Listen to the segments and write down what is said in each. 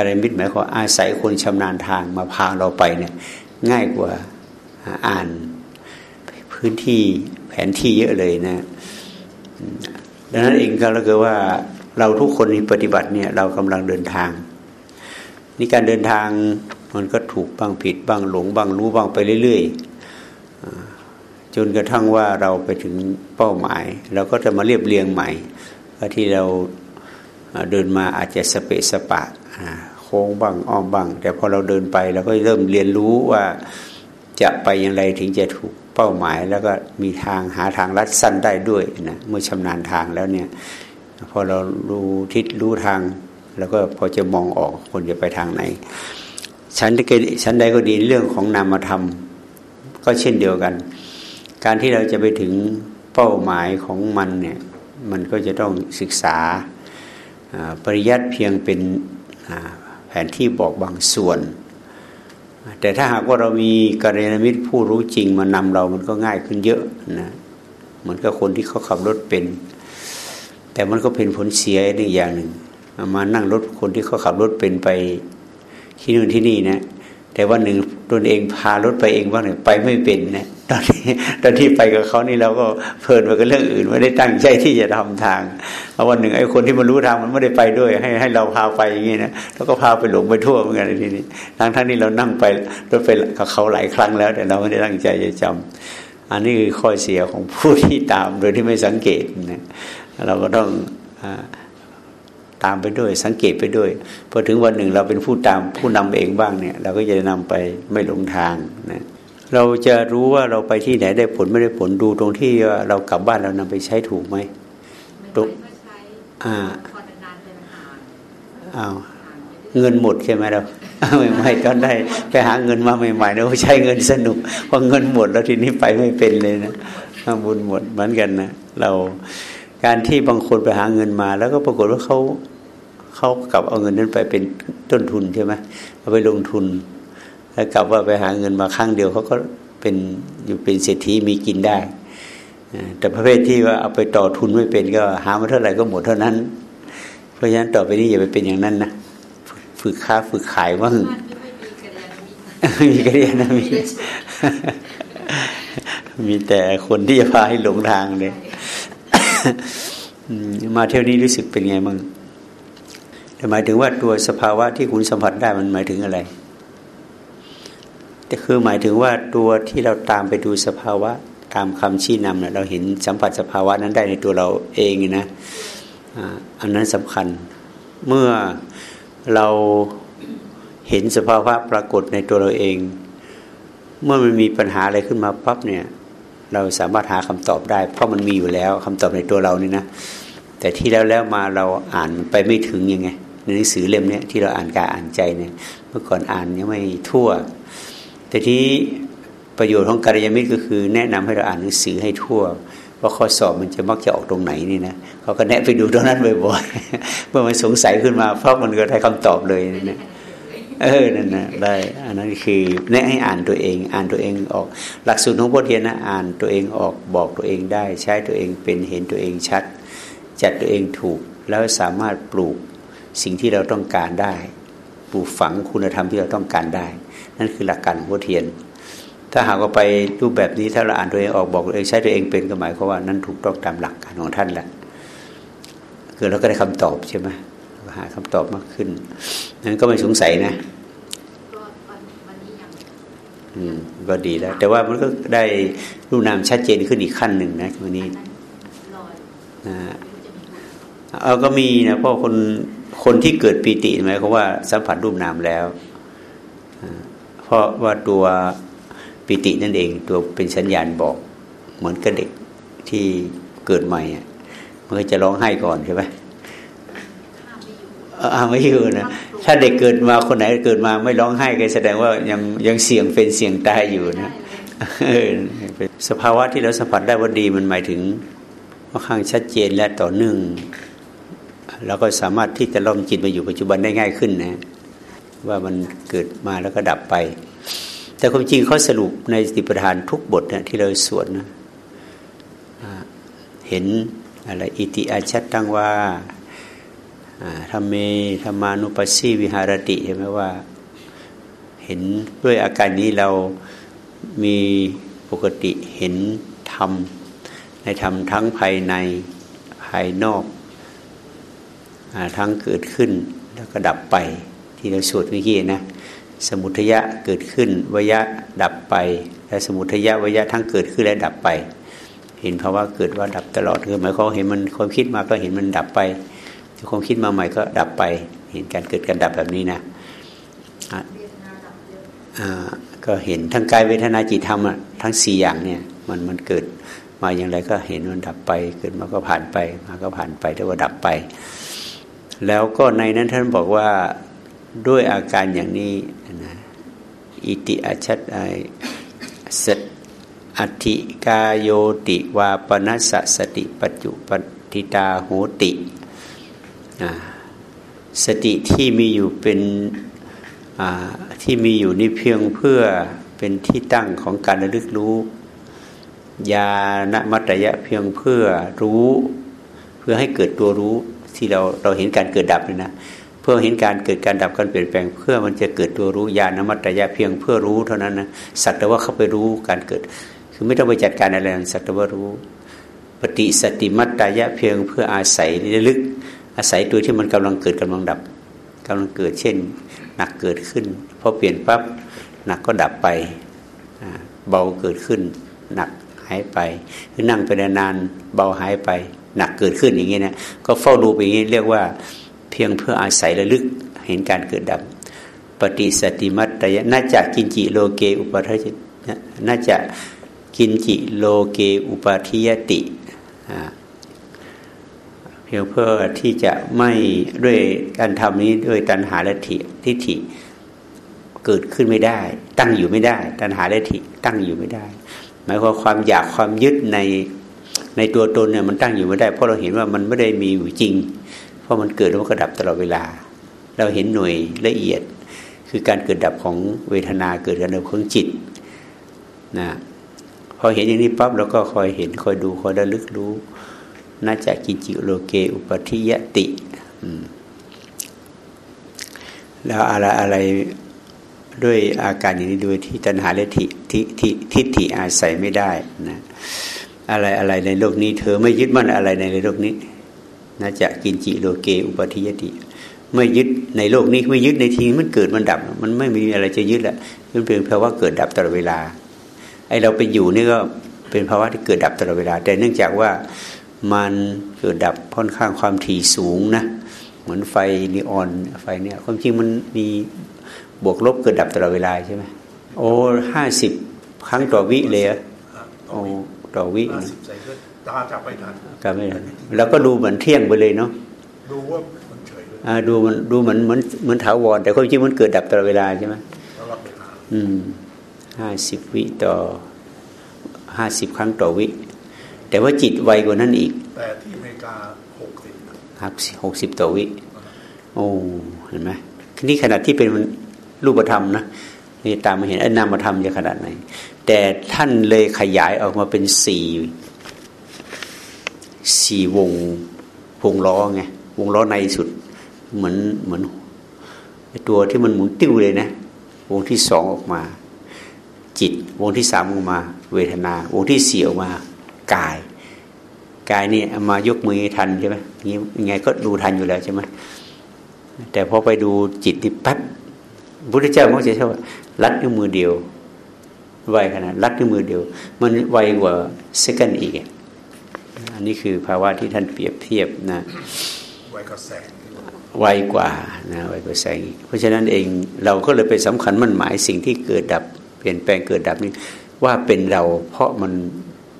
การมิตรหมายความอาศัยคนชำนาญทางมาพาเราไปเนี่ยง่ายกว่าอ่านพื้นที่แผนที่เยอะเลยนะ ดังนั้นเองก็แล้วก็ว่าเราทุกคนที่ปฏิบัติเนี่ยเรากำลังเดินทางนี่การเดินทางมันก็ถูกบ้างผิดบ้างหลงบ้างรู้บ้างไปเรื่อยๆจนกระทั่งว่าเราไปถึงเป้าหมาย เราก็จะมาเรียบเรียงใหม่ว่าที่เราเดินมาอาจจะสเปะสปะ ค้งบ้างอ้อมบ้าง แต่พอเราเดินไปเราก็เริ่มเรียนรู้ว่าจะไปอย่างไรถึงจะถูกเป้าหมาย แล้วก็มีทางหาทางลัดสั้นได้ด้วยนะเมื่อชำนาญทางแล้วเนี่ย พอเรารู้ทิศรู้ทาง แล้วก็พอจะมองออกคนจะไปทางไหนฉันก็ฉันใดก็ดีเรื่องของนามธรรม ก็เช่นเดียวกัน การที่เราจะไปถึงเป้าหมายของมันเนี่ยมันก็จะต้องศึกษาปริยัติเพียงเป็น แผนที่บอกบางส่วน แต่ถ้าหากว่าเรามีกัลยาณมิตรผู้รู้จริงมานำเรามันก็ง่ายขึ้นเยอะนะเหมือนกับคนที่เขาขับรถเป็น แต่มันก็เป็นผลเสียหนึ่งอย่างหนึ่งมานั่งรถคนที่เขาขับรถเป็นไปที่นู่นที่นี่นะแต่ว่าหนึ่งตนเองพารถไปเองว่าเนี่ยไปไม่เป็นนะ ตอนที่ตอนที่ไปกับเขานี่เราก็เพลินไปกับเรื่องอื่นไม่ได้ตั้งใจที่จะทำทางเพราะวันหนึ่งไอ้คนที่มันรู้ทางมันไม่ได้ไปด้วย ให้ให้เราพาไปอย่างนี้นะแล้วก็พาไปหลงไปทั่วเหมือนกันทีนี้ทั้งทั้งที่เรานั่งไปรถไปกับเขาหลายครั้งแล้ว แต่เราไม่ได้ตั้งใจจะจำอันนี้คือข้อเสียของผู้ที่ตามโดยที่ไม่สังเกตนะเราก็ต้องตามไปด้วย สังเกตไปด้วยพอถึงวันหนึ่งเราเป็นผู้ตามผู้นำเองบ้างเนี่ย เราก็จะนำไปไม่หลงทางนะ เราจะรู้ว่าเราไปที่ไหนได้ผลไม่ได้ผลดูตรงที่เรากลับบ้านเรานำไปใช้ถูกไหมตรงอ่าอ้าวเงินหมดใช่ไหมเราไม่ไม่ตอนได้ไปหาเงินมาใหม่ๆเราใช้เงินสนุกพอเงินหมดแล้วทีนี้ไปไม่เป็นเลยนะบุญหมดเหมือนกันนะเราการที่บางคนไปหาเงินมา แล้วก็ปรากฏว่าเขาเขากลับเอาเงินนั้นไปเป็นต้นทุนใช่ไหมเอาไปลงทุน แล้วกลับว่าไปหาเงินมาครั้งเดียวเขาก็เป็นอยู่เป็นเศรษฐีมีกินได้ แต่ประเภทที่ว่าเอาไปต่อทุนไม่เป็นก็หามาเท่าไหร่ก็หมดเท่านั้น เพราะฉะนั้นต่อไปนี้อย่าไปเป็นอย่างนั้นนะฝึกค้าฝึกขายว่างมีกระเรียนนะมีมีแต่คนที่จะพาให้หลงทางเลยมาเที่ยวนี้รู้สึกเป็นไงบ้างหมายถึงว่าตัวสภาวะที่คุณสัมผัสได้มันหมายถึงอะไรแต่ คือหมายถึงว่าตัวที่เราตามไปดูสภาวะ ตามคำชี้นำเนี่ยเราเห็นสัมผัสสภาวะนั้นได้ในตัวเราเองนะอันนั้นสำคัญ เมื่อเราเห็นสภาวะปรากฏในตัวเราเอง เมื่อมันมีปัญหาอะไรขึ้นมาปั๊บเนี่ย เราสามารถหาคำตอบได้ เพราะมันมีอยู่แล้วคำตอบในตัวเรานี่นะแต่ที่แล้วแล้วมาเราอ่านไปไม่ถึงยังไงในหนังสือเล่มนี้ที่เราอ่านกายอ่านใจเนี่ย เมื่อก่อนอ่านยังไม่ทั่ว แต่ที่ประโยชน์ของการยมิตรก็คือ แนะนำให้เราอ่านหนังสือให้ทั่วว่าข้อสอบมันจะมักจะออกตรงไหนนี่นะเขาก็แนะไปดูตรงนั้นบ่อยๆเมื่อมันสงสัยขึ้นมาเพราะมันก็ได้คำตอบเลยนะเออนั่นนะได้อันนั้นคือแนะให้อ่านตัวเอง อ่านตัวเองออก หลักสูตรของพุทเทียนนะอ่านตัวเองออกบอกตัวเองได้ ใช้ตัวเองเป็นเห็นตัวเองชัด จัดตัวเองถูกแล้วสามารถปลูกสิ่งที่เราต้องการได้ ปลูกฝังคุณธรรมที่เราต้องการได้ นั่นคือหลักการของพุทเทียน ถ้าหากว่าไปรูปแบบนี้ถ้าเราอ่านตัวเองออกบอกตัวเองใช้ตัวเองเป็นก็หมายความว่านั้นถูกต้องตามหลักการของท่านแหละคือเราก็ได้คำตอบใช่ไหมหาคำตอบมากขึ้นนั้นก็ไม่สงสัยนะอืมก็ดีแล้ว แต่ว่ามันก็ได้รูปนามชัดเจนขึ้นอีกขั้นหนึ่งนะวันนี้นะเอาก็มีนะเพราะคนคนที่เกิดปีติหมายความว่าสัมผัสรูปนามแล้ว เพราะว่าตัวปีตินั่นเองตัวเป็นสัญญาณบอก เหมือนกับเด็กที่เกิดใหม่มันก็จะร้องไห้ก่อนใช่ไหมอาไม่อยู่นะถ้าเด็กเกิดมาคนไหนเกิดมาไม่ร้องไห้ก็แสดงว่ายังยังเสี่ยงเป็นเสี่ยงตายอยู่นะสภาวะที่เราสัมผัสได้ว่าดีมันหมายถึงค่อนข้างชัดเจนและต่อเนื่องเราก็สามารถที่จะล้อมจิตมาอยู่ปัจจุบันได้ง่ายขึ้นนะ ว่ามันเกิดมาแล้วก็ดับไป แต่ความจริงเขาสรุปในสติปัฏฐานทุกบทนะที่เราสวดนะเห็นอะไรอิติอาชัตตังว่าธรรมเมธรรมานุปัสสีวิหารติใช่ไหมว่า เห็นด้วยอาการนี้เรามีปกติเห็นธรรมในธรรมทั้งภายในภายนอกอทั้งเกิดขึ้นแล้วก็ดับไป ที่เราสวดเมื่อกี้นะสมุทยะเกิดขึ้นวยะดับไป และสมุทยะวยะทั้งเกิดขึ้นและดับไป เห็นภาวะเกิดว่าดับตลอดคือหมายความเห็นมันความคิดมาก็เห็นมันดับไปความคิดมาใหม่ก็ดับไป เห็นการเกิดการดับแบบนี้นะก็เห็นทั้งกายเวทนาจิตธรรมทั้งสี่อย่างเนี่ยมันมันเกิดมาอย่างไรก็เห็นมันดับไป เกิดมาก็ผ่านไปมาก็ผ่านไปแต่ว่าดับไป แล้วก็ในนั้นท่านบอกว่า ด้วยอาการอย่างนี้นะอิติอาชัตไอสตอธิกาโยติวาปนัสสติปัจจุปฏิตาโหติสติที่มีอยู่เป็นที่มีอยู่นี่เพียงเพื่อเป็นที่ตั้งของการระลึกรู้ญาณมัตยะเพียงเพื่อรู้ เพื่อให้เกิดตัวรู้ที่เราเราเห็นการเกิดดับเลยนะ เพื่อเห็นการเกิดการดับการเปลี่ยนแปลง เพื่อมันจะเกิดตัวรู้ญาณมัตยะเพียงเพื่อรู้เท่านั้นนะสักแต่ว่าเข้าไปรู้การเกิด คือไม่ต้องไปจัดการอะไรสักแต่ว่ารู้ ปฏิสติมัตยะเพียงเพื่ออาศัยระลึก อาศัยตัวที่มันกำลังเกิดกำลังดับกำลังเกิดเช่น หนักเกิดขึ้นพอเปลี่ยนปั๊บหนักก็ดับไปเบาเกิดขึ้น หนักหายไปคือนั่งไปนานเบาหายไป หนักเกิดขึ้นอย่างนี้นะก็เฝ้าดูไปอย่างนี้เรียกว่า เพียงเพื่ออาศัยระลึกเห็นการเกิดดับ ปฏิสติมัตตยน่าจะกินจิโลเกอุปทัิน่าจะกินจิโลเกอุปทิยติเพียงเพื่อที่จะไม่ด้วยการทำนี้ด้วยตัณหาและทิทิฏฐิเกิดขึ้นไม่ได้ ตั้งอยู่ไม่ได้ ตัณหาและทิตั้งอยู่ไม่ได้ หมายความความอยากความยึดในในตัวตนเนี่ยมันตั้งอยู่ไม่ได้ เพราะเราเห็นว่ามันไม่ได้มีอยู่จริง ราะมันเกิดแล้วมันก็ดับตลอดเวลา เราเห็นหน่วยละเอียด คือการเกิดดับของเวทนาเกิดการดับของจิตนะพอเห็นอย่างนี้ปั๊บเราก็คอยเห็นคอยดูคอยระลึกรู้น่าจะกิจิโลเกอุปทิยติแล้วอะไรอะไรด้วยอาการอย่างนี้ด้วยที่ตัณหาและทิทิทิทิฏฐิอาศัยไม่ได้นะอะไรอะไรในโลกนี้ เธอไม่ยึดมั่นอะไรในโลกนี้ น่าจะกินจิโลเกอุปทิยติไม่ยึดในโลกนี้ไม่ยึดในทีมันเกิดมันดับ มันไม่มีอะไรจะยึดละมันเป็นภาวะเกิดดับตลอดเวลาไอเราไปอยู่นี่ก็เป็นภาวะที่เกิดดับตลอดเวลา แต่เนื่องจากว่ามันเกิดดับค่อนข้างความถี่สูงนะเหมือนไฟนีออนไฟเนี่ยความจริงมันมีบวกลบเกิดดับตลอดเวลาใช่ไหมโอ้ห้าสิบครั้งต่อวิเลยโอ้ต่อวินะ ตาจับไปทันจับไม่ทันแล้วก็ดูเหมือนเที่ยงไปเลยเนาะดูว่ามันเฉยอ่าดูมันดูเหมือนเหมือนเหมือนถาวรแต่ความจริงมันเกิดดับตลอดเวลาใช่ไหมอืมห้าสิบวิต่อห้าสิบครั้งต่อวิ แต่ว่าจิตไวกว่านั้นอีก แต่ที่อเมริกาหกสิบครับหกสิบต่อวิ โอ้เห็นไหมนี่ขนาดที่เป็นรูปธรรมนะนี่ตามมาเห็นไอ้นามธรรมจะขนาดไหน แต่ท่านเลยขยายออกมาเป็นสี่ สี่วงวงล้อไงวงล้อในสุด เหมือนเหมือนตัวที่มันหมุนติ้วเลยนะ วงที่สองออกมา จิต วงที่สามออกมา เวทนา วงที่สี่ออกมากาย กายนี่มายกมือทันใช่ไหมงี้ยังไงก็ดูทันอยู่แล้วใช่ไหมแต่พอไปดูจิตที่ปั๊บพุทธเจ้ามักจะชอบรัดด้วยมือเดียวไวขนาดรัดด้วยมือเดียว มันไวกว่าเซกันอีกอ นนี้คือภาวะที่ท่านเปรียบเทียบนะไวกว่าแสงไวกว่านะไวกว่าแสงเพราะฉะนั้นเองเราก็เลยไปสำคัญมันหมายสิ่งที่เกิดดับเปลี่ยนแปลงเกิดดับนี้ว่าเป็นเราเพราะมัน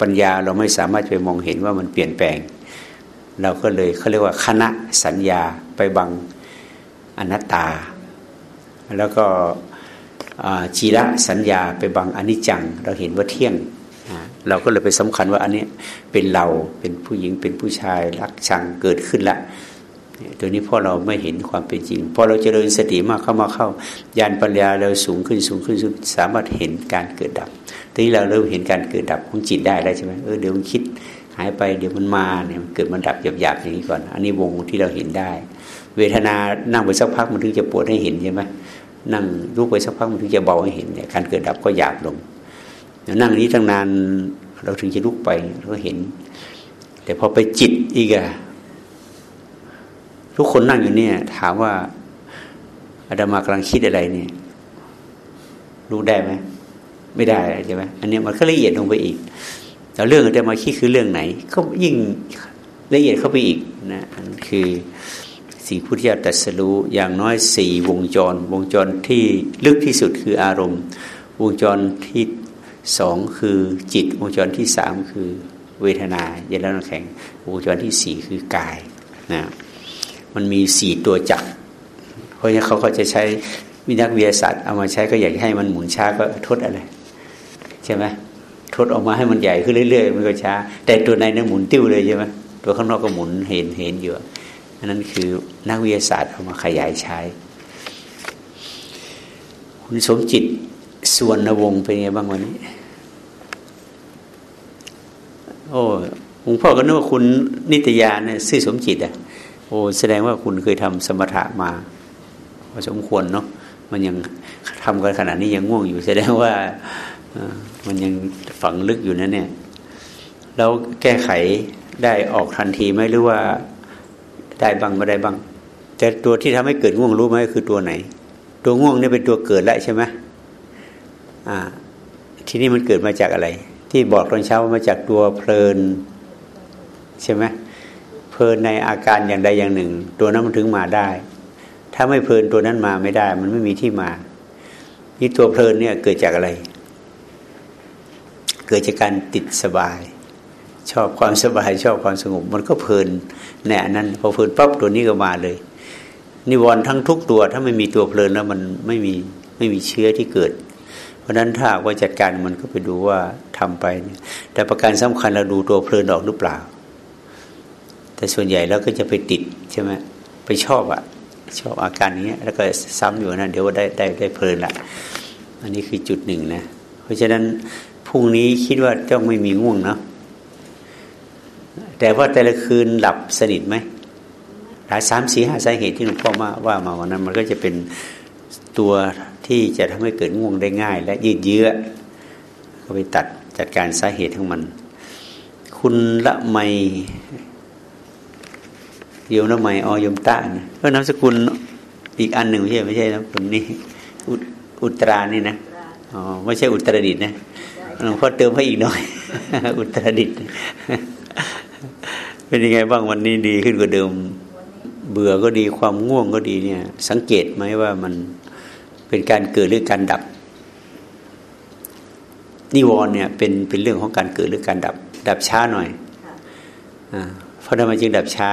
ปัญญาเราไม่สามารถไปมองเห็นว่ามันเปลี่ยนแปลง เราก็เลยเขาเรียกว่าคณะสัญญาไปบังอนัตตา แล้วก็จีระสัญญาไปบังอนิจจัง เราเห็นว่าเที่ยง เราก็เลยไปสำคัญว่าอันนี้เป็นเราเป็นผู้หญิงเป็นผู้ชายรักชังเกิดขึ้นละตัวนี้พราะเราไม่เห็นความเป็นจริงพอเราเจริญสติมากเข้ามาเข้ายานปัญญาเราสูงขึ้นสูงขึ้นสามารถเห็นการเกิดดับทีนี้เราเริ่มเห็นการเกิดดับของจิตได้แล้วใช่ไหมเออเดี๋ยวมันคิดหายไปเดี๋ยวมันมาเนี่ยมันเกิดมันดับหยาบๆอย่างนี้ก่อน อันนี้วงที่เราเห็นได้ เวทนานั่งไปสักพักมันถึงจะปวดให้เห็นใช่ไหมนั่งลุกไปสักพักมันถึงจะเบาให้เห็นเนี่ยการเกิดดับก็หยาบลง นั่งนี้ตั้งนานเราถึงจะลุกไปเราก็เห็น แต่พอไปจิตอีกอะทุกคนนั่งอยู่เนี่ย ถามว่าอาดามากำลังคิดอะไรเนี่ย รู้ได้ไหมไม่ได้ใช่ไหมอันนี้มันก็ละเอียดลงไปอีกแต่เรื่องอาดามาคิดคือเรื่องไหน ก็ยิ่งละเอียดเข้าไปอีกนะอันคือสิ่งพุทธิยตรัสรู้อย่างน้อยสี่วงจร วงจรที่ลึกที่สุดคืออารมณ์ วงจรที่ สองคือจิตวงจรที่สามคือเวทนาเย็นแล้วน้ำแข็งวงจรที่สี่คือกายนะมันมีสี่ตัวจักร เพราะฉะนั้นเขาก็จะใช้วินักวิทยาศาสตร์เอามาใช้ก็อยากให้มันหมุนช้าก็ทดอะไร ใช่ไหมทดออกมาให้มันใหญ่ขึ้นเรื่อยๆมันก็ช้า แต่ตัวในนั้นหมุนติ้วเลยใช่ไหมตัวข้างนอกก็หมุนเห็นเห็นอยู่อันนั้นคือนักวิทยาศาสตร์เอามาขยายใช้ คุณสมจิต ส่วนวงเป็นไงบ้างวันนี้ โอ้หลวงพ่อก็นึกว่าคุณนิตยาเนี่ยซื่อสมจิตอะโอ้แสดงว่าคุณเคยทำสมถะมาพอสมควรเนาะมันยังทำกันขนาดนี้ยังง่วงอยู่ แสดงว่ามันยังฝังลึกอยู่นะเนี่ย แล้วแก้ไขได้ออกทันทีไหมหรือว่าได้บ้างไม่ได้บ้าง แต่ตัวที่ทำให้เกิดง่วงรู้ไหมคือตัวไหน ตัวง่วงนี่เป็นตัวเกิดแล้วใช่ไหม อ่า ทีนี้มันเกิดมาจากอะไร ที่บอกตอนเช้ามาจากตัวเพลิน ใช่ไหมเพลินในอาการอย่างใดอย่างหนึ่ง ตัวนั้นมันถึงมาได้ ถ้าไม่เพลินตัวนั้นมาไม่ได้ มันไม่มีที่มานี่ตัวเพลินเนี่ยเกิดจากอะไร เกิดจากการติดสบาย ชอบความสบายชอบความสงบ มันก็เพลินในอันนั้นพอเพลินปั๊บตัวนี้ก็มาเลยนิวรณ์ทั้งทุกตัว ถ้าไม่มีตัวเพลินแล้วมันไม่มีไม่มีเชื้อที่เกิด เพราะฉะนั้นถ้าว่าจัดการมันก็ไปดูว่าทำไป แต่ประการสำคัญเราดูตัวเพลินออกหรือเปล่า แต่ส่วนใหญ่แล้วก็จะไปติดใช่ไหมไปชอบอะชอบอาการนี้แล้วก็ซ้ำอยู่นะเดี๋ยวได้ได้ได้เพลินละอันนี้คือจุดหนึ่งนะ เพราะฉะนั้นพรุ่งนี้คิดว่าต้องไม่มีง่วงเนาะแต่ว่าแต่ละคืนหลับสนิทไหมหลายสามสี่ห้าสาเหตุที่หลวงพ่อมาว่ามาวันนั้น มันก็จะเป็นตัว ที่จะทำให้เกิดง่วงได้ง่าย และยืดเยื้อก็ไปตัดจัดการสาเหตุทั้งมัน คุณละไมโยมละไมออยมตานะก็นามสกุลอีกอันหนึ่งไม่ใช่ไม่ใช่นะคนนี้อุตรานี่นะอ๋อไม่ใช่อุตรดิตนะหลวงพ่อเติมให้อีกหน่อย อุตรดิตเป็นยังไงบ้างวันนี้ดีขึ้นกว่าเดิม เบื่อก็ดีความง่วงก็ดีเนี่ย สังเกตไหมว่ามัน เป็นการเกิดหรือการดับ นิวรณ์เนี่ยเป็นเป็นเรื่องของการเกิดหรือการดับ ดับช้าหน่อยอ่าเพราะทำไมจึงดับช้า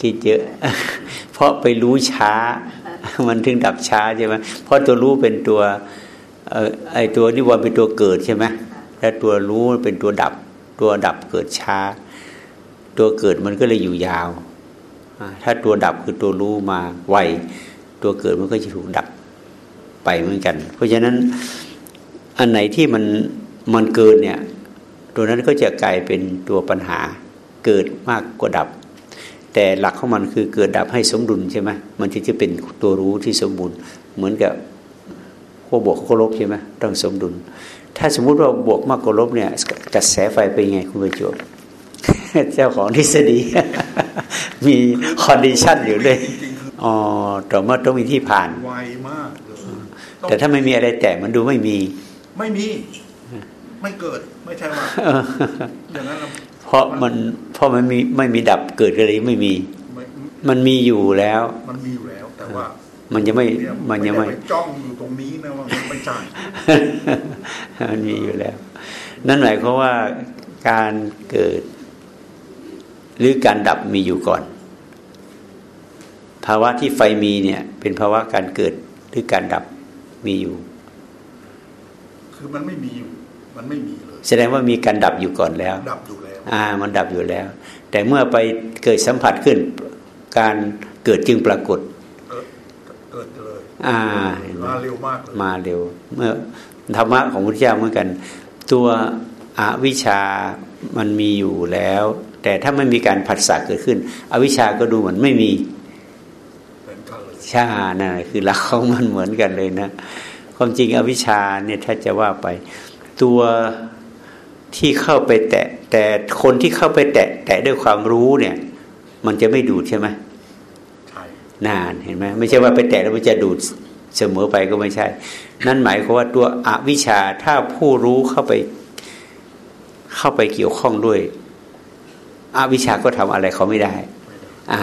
คิดเยอะ เพราะไปรู้ช้า มันถึงดับช้าใช่ไหมเพราะตัวรู้เป็นตัวไอตัวนิวรณ์เป็นตัวเกิดใช่ไหมแล้วตัวรู้เป็นตัวดับ ตัวดับเกิดช้า ตัวเกิดมันก็เลยอยู่ยาวถ้าตัวดับคือตัวรู้มาไวตัวเกิดมันก็จะถูกดับ ไปเหมือนกัน เพราะฉะนั้นอันไหนที่มันมันเกินเนี่ย ตัวนั้นก็จะกลายเป็นตัวปัญหาเกิดมากกว่าดับ แต่หลักของมันคือเกิดดับให้สมดุลใช่ไหมมันจะจะเป็นตัวรู้ที่สมบูรณ์ เหมือนกับขั้วบวกขั้วลบใช่ไหมต้องสมดุล ถ้าสมมุติว่าบวกมากกว่าลบเนี่ยกระแสไฟเป็นไงคุณประจวบเจ้าของทฤษฎีมีคอนดิชันอยู่เลยอ๋อแต่ว่าต้องมีที่ผ่านไวมาก แต่ถ้าไม่มีอะไรแตะมันดูไม่มี ไม่มี ไม่เกิด ไม่ใช่ว่าอย่างนั้นเพราะมันเพราะมันมีไม่มีดับเกิดอะไรไม่มีไม่มันมีอยู่แล้ว มันมีอยู่แล้ว แต่ว่า มันยังไม่มันยังไม่ด้ปจ้องอยู่ตรงนี้นะว่ามันไม่ใช่มันมีอยู่แล้ว นั่นหมายความว่าการเกิด หรือการดับมีอยู่ก่อน ภาวะที่ไฟมีเนี่ย เป็นภาวะการเกิดหรือการดับ มีอยู่ คือมันไม่มีอยู่ มันไม่มีเลย แสดงว่ามีการดับอยู่ก่อนแล้ว ดับอยู่แล้ว อ่า มันดับอยู่แล้ว แต่เมื่อไปเกิดสัมผัสขึ้น การเกิดจึงปรากฏ เกิดเกิดเลย อ่า มาเร็วมากเลย มาเร็ว เมื่อธรรมะของพุทธเจ้าเหมือนกัน ตัวอวิชามันมีอยู่แล้ว แต่ถ้าไม่มีการผัสสะเกิดขึ้น อวิชาก็ดูเหมือนไม่มี ช่นั่นคือหลักของมันเหมือนกันเลยนะ ความจริงอวิชชาเนี่ยถ้าจะว่าไปตัวที่เข้าไปแตะ แต่คนที่เข้าไปแตะ แตะด้วยความรู้เนี่ย มันจะไม่ดูดใช่ไหมใช่นานเห็นไหมไม่ใช่ว่าไปแตะแล้วมันจะดูดเสมอไปก็ไม่ใช่ นั่นหมายความว่าตัวอวิชชาถ้าผู้รู้เข้าไป เข้าไปเกี่ยวข้องด้วยอวิชชาก็ทำอะไรเขาไม่ได้ อ่า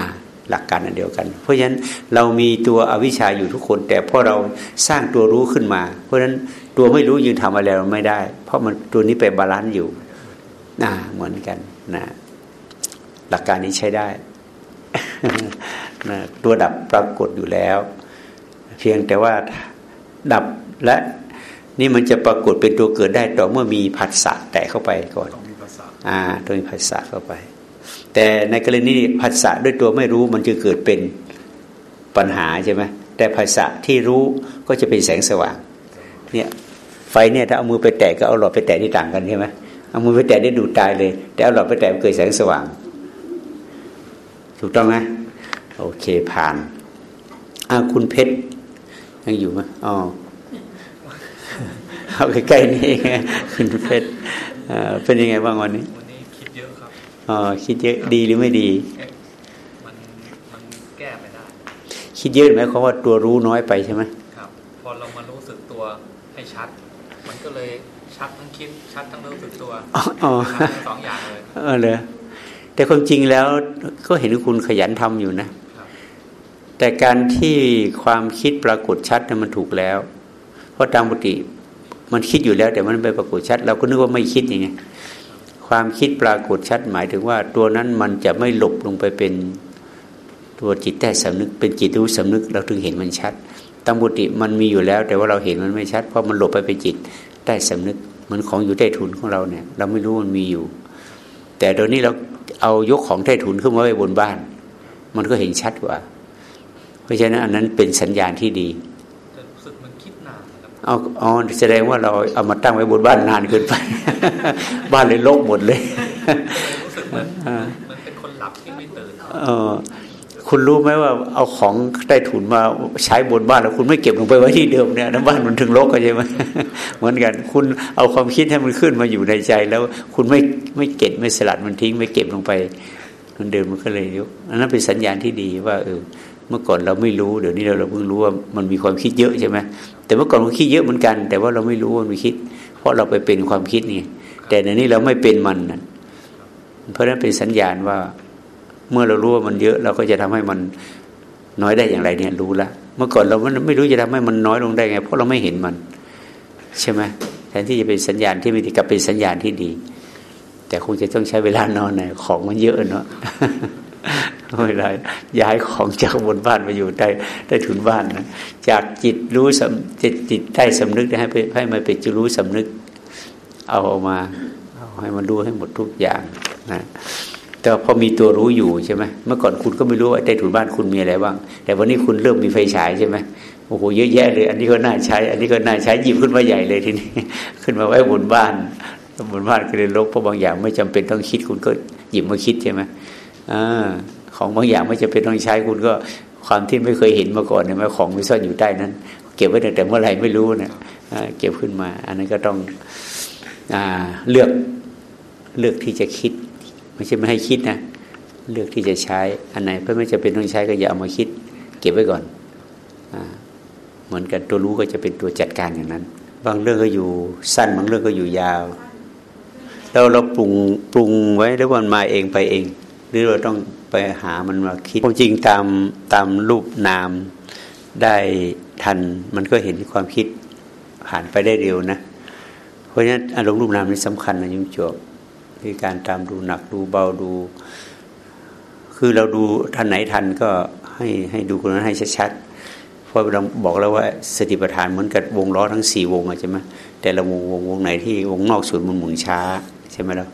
หลักการอันเดียวกัน เพราะฉะนั้นเรามีตัวอวิชชาอยู่ทุกคน แต่พอเราสร้างตัวรู้ขึ้นมา เพราะฉะนั้นตัวไม่รู้จึงทำอะไรเราไม่ได้ เพราะมันตัวนี้ไป balance อยู่อ่าเหมือนกันนะหลักการนี้ใช้ได้นะตัวดับปรากฏอยู่แล้ว เพียงแต่ว่าดับและนี่มันจะปรากฏเป็นตัวเกิดได้ต่อเมื่อมีผัสสะแตะเข้าไปก่อนต้องมีภาษาอ่าโดยผัสสะเข้าไป แต่ในกรณีผัสสะด้วยตัวไม่รู้มันจะเกิดเป็นปัญหาใช่ไหมแต่ผัสสะที่รู้ก็จะเป็นแสงสว่าง เนี่ยไฟเนี่ยถ้าเอามือไปแตะก็เอาหลอดไปแตะที่ต่างกันใช่ไหมเอามือไปแตะได้ดูดตายเลย แต่เอาหลอดไปแตะมันเกิดแสงสว่าง ถูกต้องไหมโอเคผ่านอ่าคุณเพชรยังอยู่ไหมอ๋อเอาใกล้ๆนี่ไงคุณเพชรเป็นยังไงบ้างวันนี้ อ๋อคิดเยอะดีหรือไม่ดีเอ๊ะมันมันแก้ไม่ได้ คิดเยอะหมายความว่าตัวรู้น้อยไปใช่ไหมครับ พอเรามารู้สึกตัวให้ชัด มันก็เลยชัดทั้งคิดชัดทั้งรู้สึกตัวอ๋ออ๋อทำทั้งสองอย่างเลยเออเลยแต่ความจริงแล้วก็เห็นว่าคุณขยันทำอยู่นะครับแต่การที่ความคิดปรากฏชัดนั้นมันถูกแล้ว เพราะตามปกติมันคิดอยู่แล้ว แต่มันไม่ปรากฏชัด เราก็นึกว่าไม่คิดอย่างไง ความคิดปรากฏชัดหมายถึงว่า ตัวนั้นมันจะไม่หลบลงไปเป็นตัวจิตใต้สำนึก เป็นจิตรู้สำนึกเราถึงเห็นมันชัดตามปกติมันมีอยู่แล้ว แต่ว่าเราเห็นมันไม่ชัด เพราะมันหลบไปเป็นจิตใต้สำนึกเหมันของอยู่ใต้ถุนของเราเนี่ย เราไม่รู้มันมีอยู่ แต่เดี๋ยวนี้เราเอายกของใต้ถุนขึ้นมาไว้บนบ้าน มันก็เห็นชัดกว่า เพราะฉะนั้นอันนั้นเป็นสัญญาณที่ดี เอาเอาแสดงว่าเราเอามาตั้งไว้บนบ้านนานเกินไป บ้านเลยโลกหมดเลยรู้สึกเหมือนเหมันเป็นคนหลับที่ไม่ตื่นเออคุณรู้ไหมว่าเอาของใต้ถุนมาใช้บนบ้านแล้วคุณไม่เก็บลงไปไว้ที่เดิมเนี่ยน้ำบ้านมันถึงโลกก็ใช่ไหมเหมือนกัน คุณเอาความคิดให้มันขึ้นมาอยู่ในใจ แล้วคุณไม่ไม่เก็บไม่สลัดมันทิ้ง ไม่เก็บลงไป มันเดิมมันก็เลยยุบอันนั้นเป็นสัญญาณที่ดีว่าเออเมื่อก่อนเราไม่รู้เดี๋ยวนี้เราเราเพิ่งรู้ว่ามันมีความคิดเยอะใช่ไหม แต่เมื่อก่อนมันคิดเยอะเหมือนกัน แต่ว่าเราไม่รู้ว่ามันคิด เพราะเราไปเป็นความคิดนี่แต่ในนี้เราไม่เป็นมันนะเพราะฉะนั้นเป็นสัญญาณว่า เมื่อเรารู้ว่ามันเยอะเราก็จะทำให้มันน้อยได้อย่างไรเนี่ย รู้ละเมื่อก่อนเราไม่รู้จะทำให้มันน้อยลงได้ไง เพราะเราไม่เห็นมัน ใช่ไหมแทนที่จะเป็นสัญญาณที่ไม่ดีกลับเป็นสัญญาณที่ดี แต่คงจะต้องใช้เวลานอนหน่อยของมันเยอะเนาะ เวลาย้ายของจากบนบ้านมาอยู่ใต้ใต้ถุนบ้านนะจากจิตรู้สำจิตจิตใต้สำนึกให้ไปให้มันเป็นจิตรู้สำนึก เอาออกมาเอาให้มันรู้ให้หมดทุกอย่างนะแต่พอมีตัวรู้อยู่ใช่ไหมเมื่อก่อนคุณก็ไม่รู้ว่าใต้ถุนบ้านคุณมีอะไรบ้าง แต่วันนี้คุณเริ่มมีไฟฉายใช่ไหมโอ้โหเยอะแยะเลย อันนี้ก็น่าใช้ อันนี้ก็น่าใช้หยิบขึ้นมาใหญ่เลยทีนี้ ขึ้นมาไว้บนบ้านบนบ้านก็เลยลกเพราะบางอย่างไม่จำเป็นต้องคิดคุณก็หยิบมาคิดใช่ไหม อ่าของบางอย่างไม่จำเป็นต้องใช้คุณก็ความที่ไม่เคยเห็นมาก่อนเนี่ยไหมของม่ซ่อนอยู่ใต้นั้น เก็บไว้แต่เมื่อไหร่ไม่รู้นะอ่าเก็บขึ้นมา อันนั้นก็ต้องอ่าเลือกเลือกที่จะคิด ไม่ใช่ไม่ให้คิดนะเลือกที่จะใช้อันไหนเพื่อไม่จะเป็นต้องใช้ก็อย่าเอามาคิด เก็บไว้ก่อนอเหมือนกันตัวรู้ก็จะเป็นตัวจัดการอย่างนั้น บางเรื่องก็อยู่สั้นบางเรื่องก็อยู่ยาว แล้วเราปรุงปรุงไว้แล้วมันมาเองไปเอง หรือเราต้องไปหามันมาคิดความจริงตามตามรูปนามได้ทัน มันก็เห็นความคิดผ่านไปได้เร็วนะ เพราะฉะนั้นอารมณ์รูปนามนี่สำคัญนะยุ่งจบคือการตามดูหนักดูเบาดู คือเราดูทันไหนทันก็ให้ให้ดูคนนั้นให้ชัดๆเพราะเราบอกแล้วว่าสติปัฏฐานเหมือนกับวงล้อทั้งสี่วงใช่ไหมแต่ละวงวงวงไหนที่วงนอกสุดมันหมุนช้า ใช่ไหมล่ะ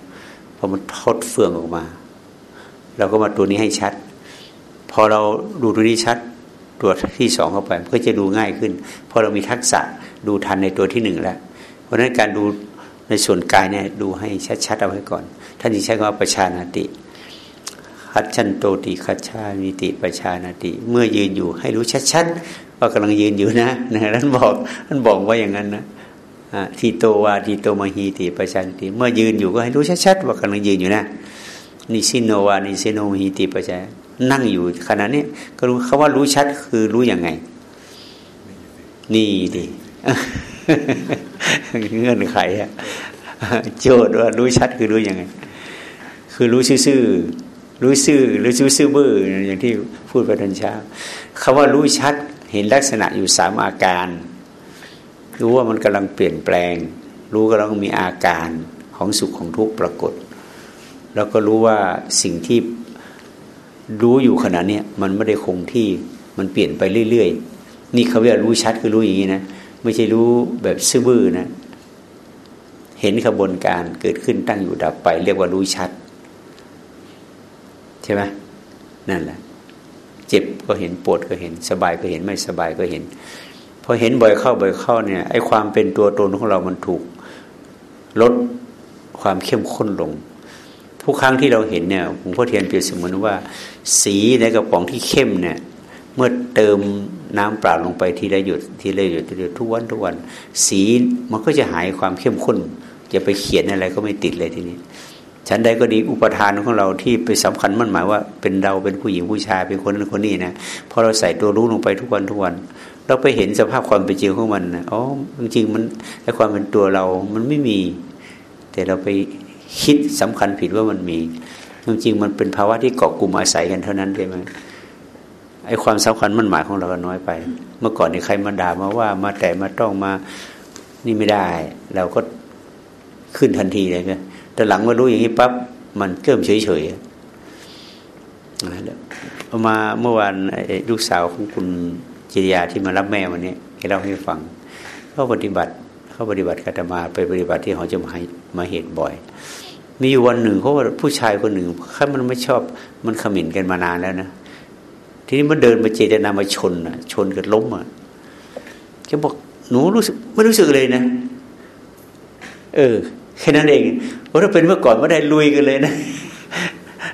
พอมันทอดเฟืองออกมา เราก็มาตัวนี้ให้ชัด พอเราดูตัวนี้ชัดตัวที่สองเข้าไปก็จะดูง่ายขึ้นเพราะเรามีทักษะดูทันในตัวที่หนึ่งแล้ว เพราะฉะนั้นการดูในส่วนกายเนี่ยดูให้ชัดๆเอาไว้ก่อน ท่านที่ใช้คำว่าประชานาติคัดชันโตติคัดชามิติประชานาติ เมื่อยืนอยู่ให้รู้ชัดๆว่ากำลังยืนอยู่นะนะท่านบอกท่านบอกว่าอย่างนั้นนะทีโตวาทีโตมหีติประชานาติ เมื่อยืนอยู่ก็ให้รู้ชัดๆว่ากำลังยืนอยู่นะ นิสิโนวานิสิโนมหีติประชานั่งอยู่ขณะนี้ก็รู้เขาว่ารู้ชัดคือรู้ยังไง นี่ดิเงื่อนไขอะโจทย์ว่ารู้ชัดคือรู้ยังไง คือรู้ซื่อรู้ซื่อรู้ซื่อซื่อบื้ออย่างที่พูดไปตอนเช้าคำว่ารู้ชัดเห็นลักษณะอยู่สามอาการ รู้ว่ามันกำลังเปลี่ยนแปลง รู้กำลังมีอาการของสุขของทุกข์ปรากฏ แล้วก็รู้ว่าสิ่งที่รู้อยู่ขณะนี้มันไม่ได้คงที่มันเปลี่ยนไปเรื่อยๆ นี่เขาเรียกรู้ชัดคือรู้อย่างนี้นะไม่ใช่รู้แบบซื่อบื้อนะ เห็นขบวนการเกิดขึ้นตั้งอยู่ดับไป เรียกว่ารู้ชัด ใช่ไหมนั่นแหละ เจ็บก็เห็นปวดก็เห็น สบายก็เห็นไม่สบายก็เห็นพอเห็นบ่อยเข้าบ่อยเข้าเนี่ยไอ้ความเป็นตัวตนของเรามันถูกลดความเข้มข้นลง ผู้ครั้งที่เราเห็นเนี่ยหลวงพ่อเทียนเปรียบเสมือนว่า สีในกระป๋องที่เข้มเนี่ย เมื่อเติมน้ำเปล่าลงไปทีละหยดทีละหยดทีละทุกวันทุกวัน สีมันก็จะหายความเข้มข้น จะไปเขียนอะไรก็ไม่ติดเลยทีนี้ฉันใดก็ดีอุปทานของเราที่ไปสำคัญมันหมายว่าเป็นเราเป็นผู้หญิงผู้ชายเป็นคนนั้นคนนี้นะพอเราใส่ตัวรู้ลงไปทุกวันทุกวัน เราไปเห็นสภาพความเป็นจริงของมันนะอ๋อจริงๆมันไอ้ความเป็นตัวเรามันไม่มี แต่เราไป คิดสำคัญผิดว่ามันมีจริงๆมันเป็นภาวะที่เกาะกลุ่มอาศัยกันเท่านั้นใช่ไหมไอ้ความสำคัญมันหมายของเราก็น้อยไป เมื่อก่อนนี่ใครมาด่ามาว่ามาแต่มาต้องมานี่ไม่ได้ เราก็ขึ้นทันทีเลยนะแต่หลังมารู้อย่างนี้ปั๊บมันเกิ่มเฉยๆพอมาเมื่อวานลูกสาวของคุณจิรยาที่มารับแม่วันนี้ให้เล่าให้ฟังเขาปฏิบัติเขาปฏิบัติกาตมาไปปฏิบัติที่เขาจะมาให้มาเหตุบ่อย มีอยู่วันหนึ่งเขาว่าผู้ชายคนหนึ่งเขามันไม่ชอบมันขมิ่นกันมานานแล้วนะทีนี้มันเดินมาเจตนามาชนอะชนกันล้มอะแกบอกหนูรู้สึกไม่รู้สึกเลยนะ เออแค่นั้นเองเพราถ้าเป็นเมื่อก่อนไม่ได้ลุยกันเลยนะ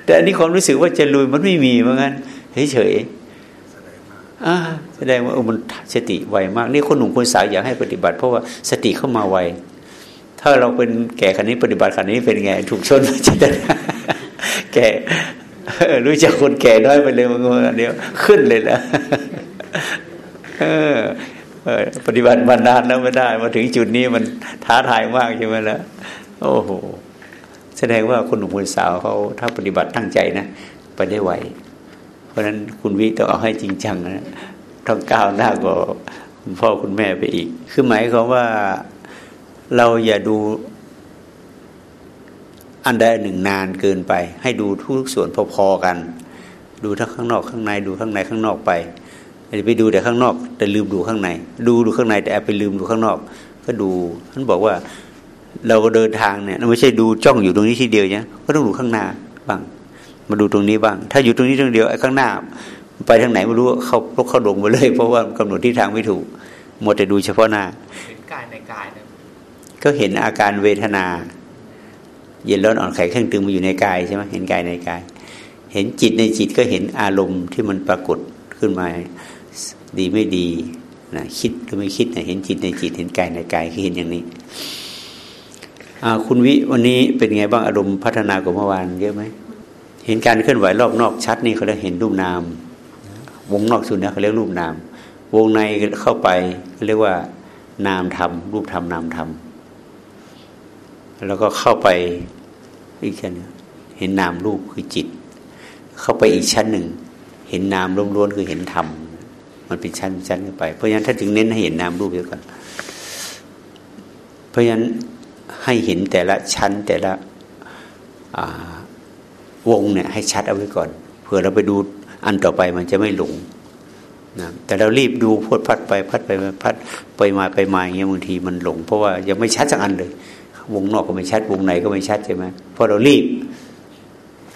แต่อันนี้ความรู้สึกว่าจะลุยมันไม่มีเหมือนกันเฉยแสดงว่าเออมันสติไวมาก นี่คนหนุ่มคนสาวอยากให้ปฏิบัติ เพราะว่าสติเข้ามาไว ถ้าเราเป็นแก่ขันนี้ปฏิบัติขันนี้เป็นไง ถูกชนจะได้แก่รู้จักคนแก่น้อยไปเลยมันเดียวขึ้นเลยนะปฏิบัติมานานแล้วไม่ได้ มาถึงจุดนี้มันท้าทายมากใช่ไหมล่ะโอ้โหแสดงว่าคุณหนุ่มคุณสาวเขาถ้าปฏิบัติตั้งใจนะไปได้ไหวเพราะฉะนั้นคุณวิต้องเอาให้จริงจังนะต้องก้าวหน้ากว่าคุณพ่อคุณแม่ไปอีก คือหมายความว่า เราอย่าดูอันใดหนึ่งนานเกินไป ให้ดูทุกส่วนพอๆกัน ดูทั้งข้างนอกข้างในดูข้างในข้างนอกไปไปดูแต่ข้างนอก แต่ลืมดูข้างใน ดูดูข้างในแต่แอบไปลืมดูข้างนอก ก็ดูท่านบอกว่าเราก็เดินทางเนี่ยไม่ใช่ดูจ้องอยู่ตรงนี้ทีเดียวเนี่ยก็ต้องดูข้างหน้าบ้าง มาดูตรงนี้บ้าง ถ้าอยู่ตรงนี้ตรงเดียวไอ้ข้างหน้า ไปทางไหนไม่รู้เข้าเข้าดงไปเลย เพราะว่ากำหนดที่ทางไม่ถูกหมดแต่ดูเฉพาะหน้าเห็นกายในกายน ก็เห็นอาการเวทนา เย็นร้อนอ่อนแข็งเคร่งตึงมาอยู่ในกายใช่ไหมเห็นกายในกาย เห็นจิตในจิตก็เห็นอารมณ์ที่มันปรากฏขึ้นมาดีไม่ดีนะคิดหรือไม่คิดนะเห็นจิตในจิตเห็นกายในกายคือเห็นอย่างนี้คุณวิวันนี้เป็นไงบ้างอารมณ์พัฒนากว่าเมื่อวานเยอะไหมเห็นการเคลื่อนไหวรอบนอกชัดนี่เขาเรียกเห็นรูปนาม วงนอกสุดนะเขาเรียกรูปนาม วงในเข้าไปเขาเรียกว่านามธรรมรูปธรรมนามธรรม แล้วก็เข้าไปอีกชั้นเห็นนามรูปคือจิต เข้าไปอีกชั้นหนึ่ง เห็นนามล้วนๆคือเห็นธรรมมันเป็นชั้นชั้นขึ้นไป เพราะฉะนั้นถ้าถึงเน้นให้เห็นนามรูปเยอะก่อนเพราะฉะนั้นให้เห็นแต่ละชั้นแต่ละวงเนี่ยให้ชัดเอาไว้ก่อนเผื่อเราไปดูอันต่อไปมันจะไม่หลงนะแต่เรารีบดูพดพัดไปพัดไปพัดไปมาไปมาอย่างเงี้ยบางทีมันหลง เพราะว่ายังไม่ชัดสักอันเลย วงนอกก็ไม่ชัด วงในก็ไม่ชัดใช่ไหมเพราะเรารีบ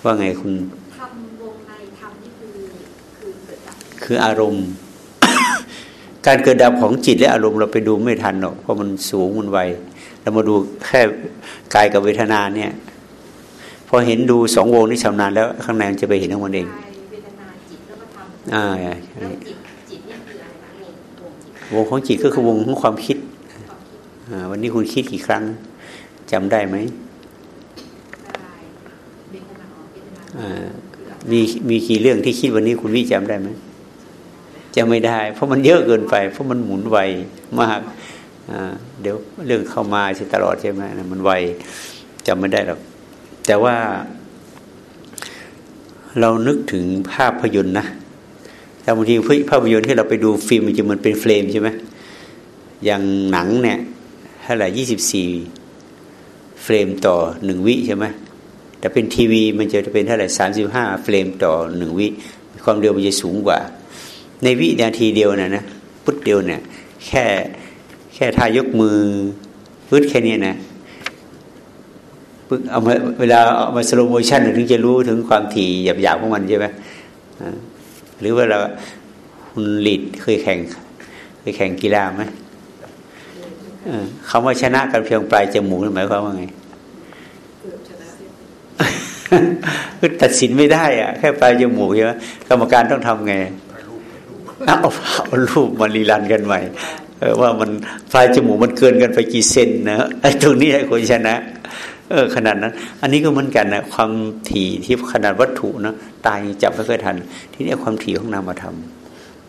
ว่าไงคุณทำวงในทำนี่คือคือเกิดคืออารมณ์ การเกิดดับของจิตและอารมณ์เราไปดูไม่ทันหรอกเพราะมันสูงมันไวเรามาดูแค่กายกับเวทนาเนี่ย พอเห็นดูสองวงนี่ชำนาญแล้วข้างในมันจะไปเห็นของมันเองกายเวทนาจิตแล้วก็ทำอ่าแล้วจิตจิตนี่คืออะไรนะวงวงจิตวงของจิตก็คือวงของความคิดความคิดอ่าวันนี้คุณคิดกี่ครั้ง จำได้ไหมไมีมีกี่เรื่องที่คิดวันนี้คุณวิจำได้ไหมจำไม่ได้ เพราะมันเยอะเกินไป เพราะมันหมุนไวมากเดี๋ยวเรื่องเข้ามาใช่ตลอดใช่ไหมมันไวจำไม่ได้หรอกแต่ว่า เรานึกถึงภาพยนตร์นะแต่บางทีภาพยนตร์ที่เราไปดูฟิล์มมันจะมันเป็นเฟรมใช่ไหมอย่างหนังเนี่ยเท่าไหร่ยี่สิบสี่ frame ต่อหนึ่งวิใช่ไหมแต่เป็นทีวีมันจะเป็นเท่าไหร่สามสิบห้า frame ต่อหนึ่งวิ ความเร็วมันจะสูงกว่า ในวินาทีเดียวนะนะปุ๊บเดียวเนี่ย แค่แค่ทายกมือปึ๊ดแค่นี้นะปึ๊บเอามาเวลาเอามา slow motion ถึงจะรู้ถึงความถี่หยาบๆของมันใช่ไหมหรือเวลาเราคุณลีดเคยแข่งเคยแข่งกีฬาไหม คำว่าชนะกันเพียงปลายจมูกนั่นหมายความว่าไงเกือบชนะเนี่ยคือตัดสินไม่ได้อะแค่ปลายจมูกใช่ไหมกรรมการต้องทำไงถ่ายรูปถ่ายรูปเอาเอารูปมารีรันกันใหม่เออว่ามันปลายจมูกมันเกินกันไปกี่เซนนะไอ้ตรงนี้ไอ้คนชนะเออขนาดนั้น อันนี้ก็เหมือนกันนะความถี่ที่ขนาดวัตถุนะตายยังจับไม่ค่อยทัน ทีนี้ความถี่ของนามธรรม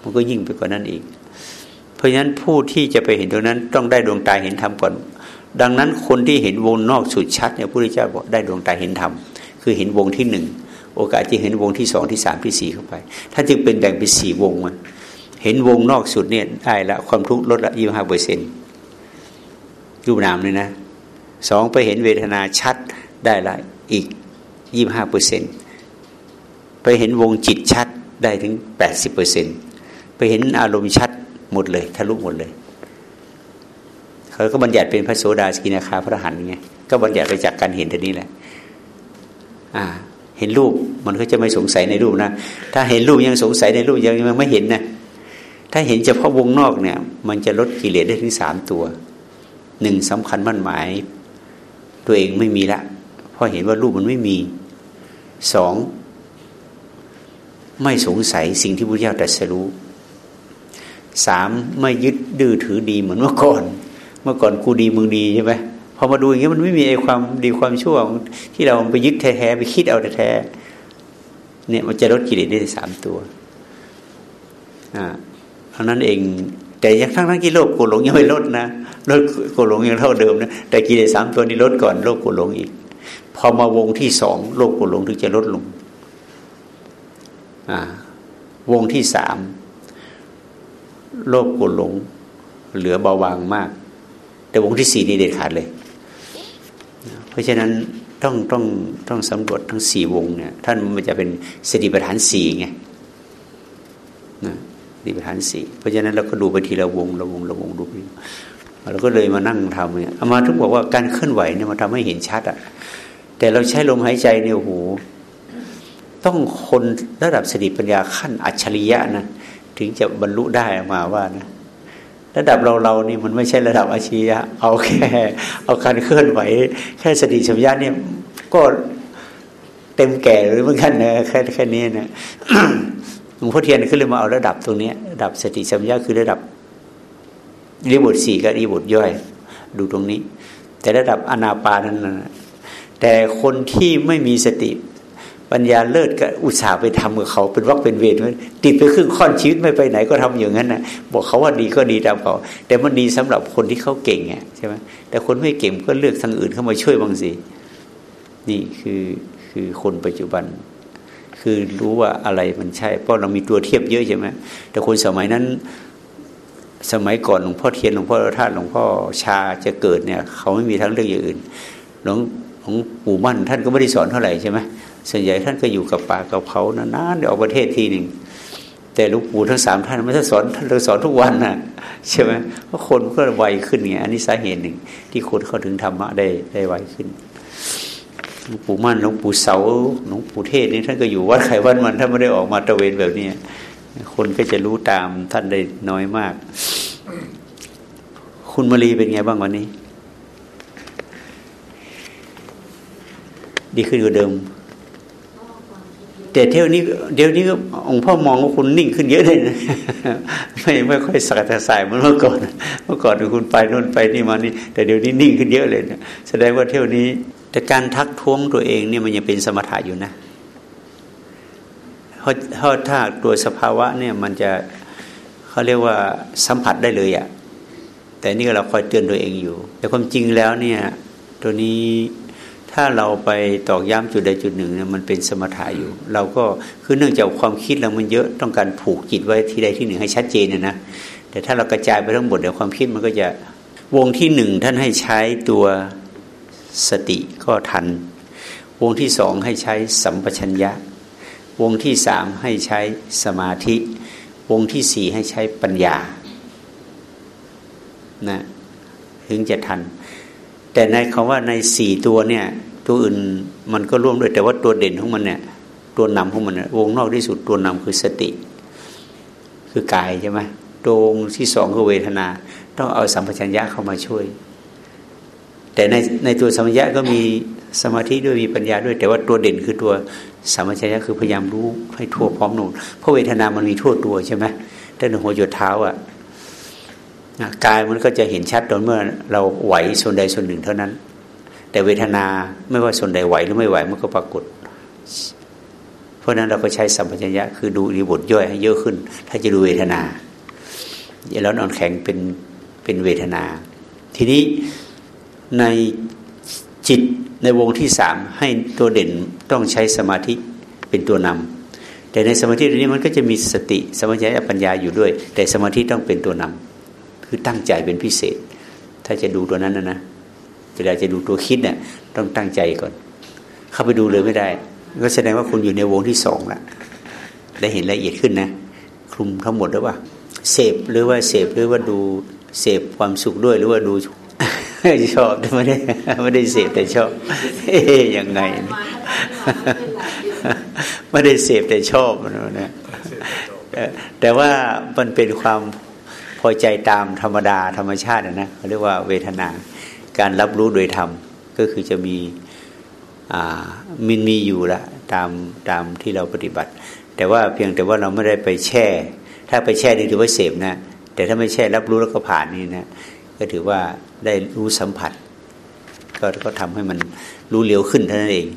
มันก็ยิ่งไปกว่านั้นอีกเพ ราะฉะนั้นผู้ที่จะไปเห็นตรงนั้นต้องได้ดวงตาเห็นธรรมก่อน ดังนั้นคนที่เห็นวงนอกสุดชัดเนี่ยพระพุทธเจ้าบอกได้ดวงตาเห็นธรรมคือเห็นวงที่หนึ่งโอกาสจะเห็นวงที่สองที่สามที่สี่เข้าไปถ้าจึงเป็นแบ่งเป็นสี่วงมันเห็นวงนอกสุดเนี่ยได้ละความทุกข์ลดละยี่ห้าเปอร์เซ็นต์รูปนามเลยนะสองไปเห็นเวทนาชัดได้ละอีกยี่ห้าเปอร์เซ็นต์ไปเห็นวงจิตชัดได้ถึงแปดสิบเปอร์เซ็นต์ไปเห็นอารมณ์ชัด หมดเลยทะลุหมดเลยเขาก็บัญญัติเป็นพระโสดาสกินาคาพระหันไงก็บัญญัติไปจากการเห็นตัวนี้แหละ อ่า เห็นรูปมันก็จะไม่สงสัยในรูปนะถ้าเห็นรูปยังสงสัยในรูปยังยังไม่เห็นนะถ้าเห็นเฉพาะวงนอกเนี่ย มันจะลดกิเลสได้ถึงสามตัวหนึ่งสำคัญมั่นหมาย ตัวเองไม่มีละเพราะเห็นว่ารูปมันไม่มีสองไม่สงสัยสิ่งที่พระเจ้าตรัสรู้ สามไม่ยึดดื้อถือดีเหมือนเมื่อก่อน เมื่อก่อนกูดีมึงดีใช่ไหมพอมาดูอย่างนี้ยมันไม่มีไอ้ความดีความชั่วที่เราไปยึดแท้ๆไปคิดเอาแท้ๆเนี่ยมันจะลดกิเลสได้สามตัวอ่าเพราะนั้นเองแต่ยังทั้งทั้งที่โลภโกหลงยังไม่ลดนะลดโกหลงยังเท่าเดิมนะแต่กิเลสสามตัวนี้ลดก่อนโลภโกหลงอีก พอมาวงที่สองโลภโกหลงถึงจะลดลงอ่าวงที่สาม โลภโกรธหลง เหลือเบาบางมาก แต่วงที่สี่นี่เด็ดขาดเลย เพราะฉะนั้นต้องต้องต้องสำรวจทั้งสี่วงเนี่ยท่านมันจะเป็นสติปัฏฐานสี่ไงนะสติปัฏฐานสี่เพราะฉะนั้นเราก็ดูไปทีละวงละวงละวงดูไปเราก็เลยมานั่งทำเนี่ยอามาทุกบอกว่าการเคลื่อนไหวเนี่ยมันทำให้เห็นชัดอะ แต่เราใช้ลมหายใจเนี่ยโอ้โหต้องคนระดับสติปัญญาขั้นอัจฉริยะนะ ถึงจะบรรลุได้มาว่านะระดับเราเรานี่มันไม่ใช่ระดับอาชียะเอาแค่ เอาการเคลื่อนไหว แค่สติสัมยาเนี่ยก็เต็มแก่หรือเหมือนกันนะแค่แค่นี้นะหลวงพ่อเทียนก็เลยมาเอาระดับตรงนี้ระดับสติสัมยาคือระดับรีบทสี่กับรีบทย่อย ดูตรงนี้ แต่ระดับอนาปานั้นนะแต่คนที่ไม่มีสติ ปัญญาเลิศก็อุตส่าห์ไปทำกับเขาเป็นวักเป็นเวรติดไปครึ่งค่อนชีวิตไม่ไปไหนก็ทำอย่างนั้นนะบอกเขาว่าดีก็ดีตามเขาแต่มันดีสำหรับคนที่เขาเก่งไงใช่ไหมแต่คนไม่เก่งก็เลือกทางอื่นเข้ามาช่วยบางสินี่คือคือคนปัจจุบัน คือรู้ว่าอะไรมันใช่ เพราะเรามีตัวเทียบเยอะใช่ไหมแต่คนสมัยนั้นสมัยก่อนหลวงพ่อเทียนหลวงพ่อท่านหลวงพ่อชาจะเกิดเนี่ย เขาไม่มีทั้งเรื่องอย่างอื่นหลวง หลวงปู่มั่น ท่านก็ไม่ได้สอนเท่าไหร่ใช่ไหมส่วนใหญ่ท่านก็อยู่กับป่ากับเขานานๆเดี๋ยวออกประเทศทีหนึ่งแต่ลวงปู่ทั้งสามท่านไม่ได้สอนท่านเลยสอนทุกวันน่ะใช่ไหมเพราะคนก็ไวขึ้นไงอันนี้สาเหตุหนึ่ง ที่คนเข้าถึงธรรมะได้ได้ไวขึ้นหลวงปู่มั่นหลวงปู่เสาหลวงปู่เทศนี่ท่านก็อยู่วัดไขวัดมันท่านไม่ได้ออกมาตะเวนแบบนี้คนก็จะรู้ตามท่านได้น้อยมาก คุณมารีเป็นไงบ้างวันนี้ ดีขึ้นกว่าเดิม แต่เที่ยวนี้เดี๋ยวนี้องค์พ่อมองว่าคุณนิ่งขึ้นเยอะเลยนะไม่ไม่ค่อยสักแต่สายเหมือนเมื่อก่อน เมื่อก่อนคุณไปนู่นไปนี่มานี่แต่เดี๋ยวนี้นิ่งขึ้นเยอะเลยนะแสดงว่าเที่ยวนี้ แต่การทักท้วงตัวเองเนี่ยมันยังเป็นสมถะอยู่นะเพราะเพราถ้าตัวสภาวะเนี่ยมันจะเขาเรียกว่าสัมผัสได้เลยอะ่ะแต่นี่เราคอยเตือนตัวเองอยู่ แต่ความจริงแล้วเนี่ย ตัวนี้ ถ้าเราไปตอกย้ำจุดใดจุดหนึ่งเนี่ยมันเป็นสมถะอยู่ เราก็คือเนื่องจากความคิดเรามันเยอะต้องการผูกจิตไว้ที่ใดที่หนึ่งให้ชัดเจนนะนะแต่ถ้าเรากระจายไปทั้งหมดเดี๋ยวความคิดมันก็จะวงที่หนึ่งท่านให้ใช้ตัวสติก็ทัน วงที่สองให้ใช้สัมปชัญญะ วงที่สามให้ใช้สมาธิ วงที่สี่ให้ใช้ปัญญานะถึงจะทัน แต่ในคำว่าในสี่ตัวเนี่ย ตัวอื่นมันก็ร่วมด้วย แต่ว่าตัวเด่นของมันเนี่ย ตัวนำของมันเนี่ยวงนอกที่สุดตัวนำคือสติ คือกายใช่ไหมตัววงที่สองคือเวทนา ต้องเอาสัมปชัญญะเข้ามาช่วย แต่ในในตัวสัมปชัญญะก็มีสมาธิด้วยมีปัญญาด้วย แต่ว่าตัวเด่นคือตัวสัมปชัญญะคือพยายามรู้ให้ทั่วพร้อมหนุนเพราะเวทนามันมีทั่วตัวใช่ไหมตั้งแต่หัวจดเท้าอะ กายมันก็จะเห็นชัดตอนเมื่อเราไหวส่วนใดส่วนหนึ่งเท่านั้น แต่เวทนาไม่ว่าส่วนใดไหวหรือไม่ไหวมันก็ปรากฏ เพราะนั้นเราก็ใช้สัมปชัญญะคือดูรีบทย่อยให้เยอะขึ้น ถ้าจะดูเวทนาแล้วนอนแข็งเป็นเป็นเวทนา ทีนี้ในจิตในวงที่สามให้ตัวเด่นต้องใช้สมาธิเป็นตัวนำแต่ในสมาธิตัวนี้มันก็จะมีสติสมัญญาปัญญาอยู่ด้วย แต่สมาธิต้องเป็นตัวนำ คือตั้งใจเป็นพิเศษ ถ้าจะดูตัวนั้นนะนะเวลาจะดูตัวคิดเนี่ยต้องตั้งใจก่อน เข้าไปดูเลยไม่ได้ ก็แสดงว่าคุณอยู่ในวงที่สองละได้เห็นละเอียดขึ้นนะคลุมทั้งหมดหรือเปล่าเสพหรือว่าเสพหรือว่าดูเสพความสุขด้วยหรือว่าดูชอบไม่ได้ไม่ได้เสพแต่ชอบ เอ๊ยยังไง ไม่ได้เสพแต่ชอบนะแต่ว่ามันเป็นความ พอใจตามธรรมดาธรรมชาตินะเขาเรียกว่าเวทนา การรับรู้โดยธรรมก็คือจะมีมินมีอยู่ละตามตามที่เราปฏิบัติ แต่ว่าเพียงแต่ว่าเราไม่ได้ไปแช่ ถ้าไปแช่นี่ถือว่าเสพนะ แต่ถ้าไม่แช่รับรู้แล้วก็ผ่านนี่นะก็ถือว่าได้รู้สัมผัส ก็ก็ทำให้มันรู้เร็วขึ้นเท่านั้นเอง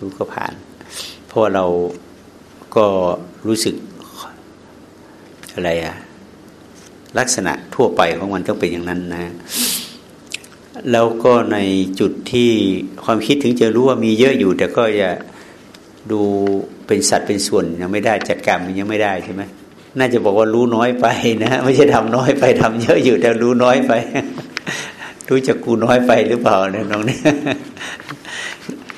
รู้ก็ผ่าน เพราะว่าเราก็รู้สึกอะไรอะ ลักษณะทั่วไปของมันต้องเป็นอย่างนั้นนะ แล้วก็ในจุดที่ความคิดถึงจะรู้ว่ามีเยอะอยู่ แต่ก็จะดูเป็นสัตว์เป็นส่วนยังไม่ได้จัดการมันยังไม่ได้ใช่ไหมน่าจะบอกว่ารู้น้อยไปนะไม่ใช่ทำน้อยไปทำเยอะอยู่แต่รู้น้อยไป รู้จักกูน้อยไปหรือเปล่าเนี่ยน้องเนี่ย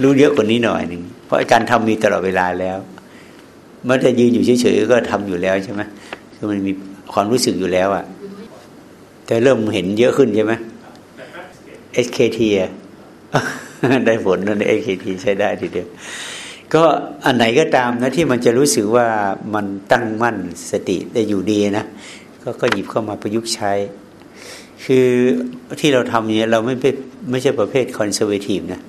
รู้เยอะกว่านี้หน่อยหนึ่งเพราะการทำมีตลอดเวลาแล้วเมื่อจะยืนอยู่เฉยๆก็ทำอยู่แล้วใช่ไหมคือมันมี ความรู้สึกอยู่แล้วอะแต่เริ่มเห็นเยอะขึ้นใช่ไหม SKT ได้ผลนั่น SKT ใช้ได้ทีเดียวก็อันไหนก็ตามนะที่มันจะรู้สึกว่ามันตั้งมั่นสติได้อยู่ดีนะก็ก็หยิบเข้ามาประยุกต์ใช้ คือที่เราทำเนี่ยเราไม่เป็นไม่ใช่ประเภท conservative นะ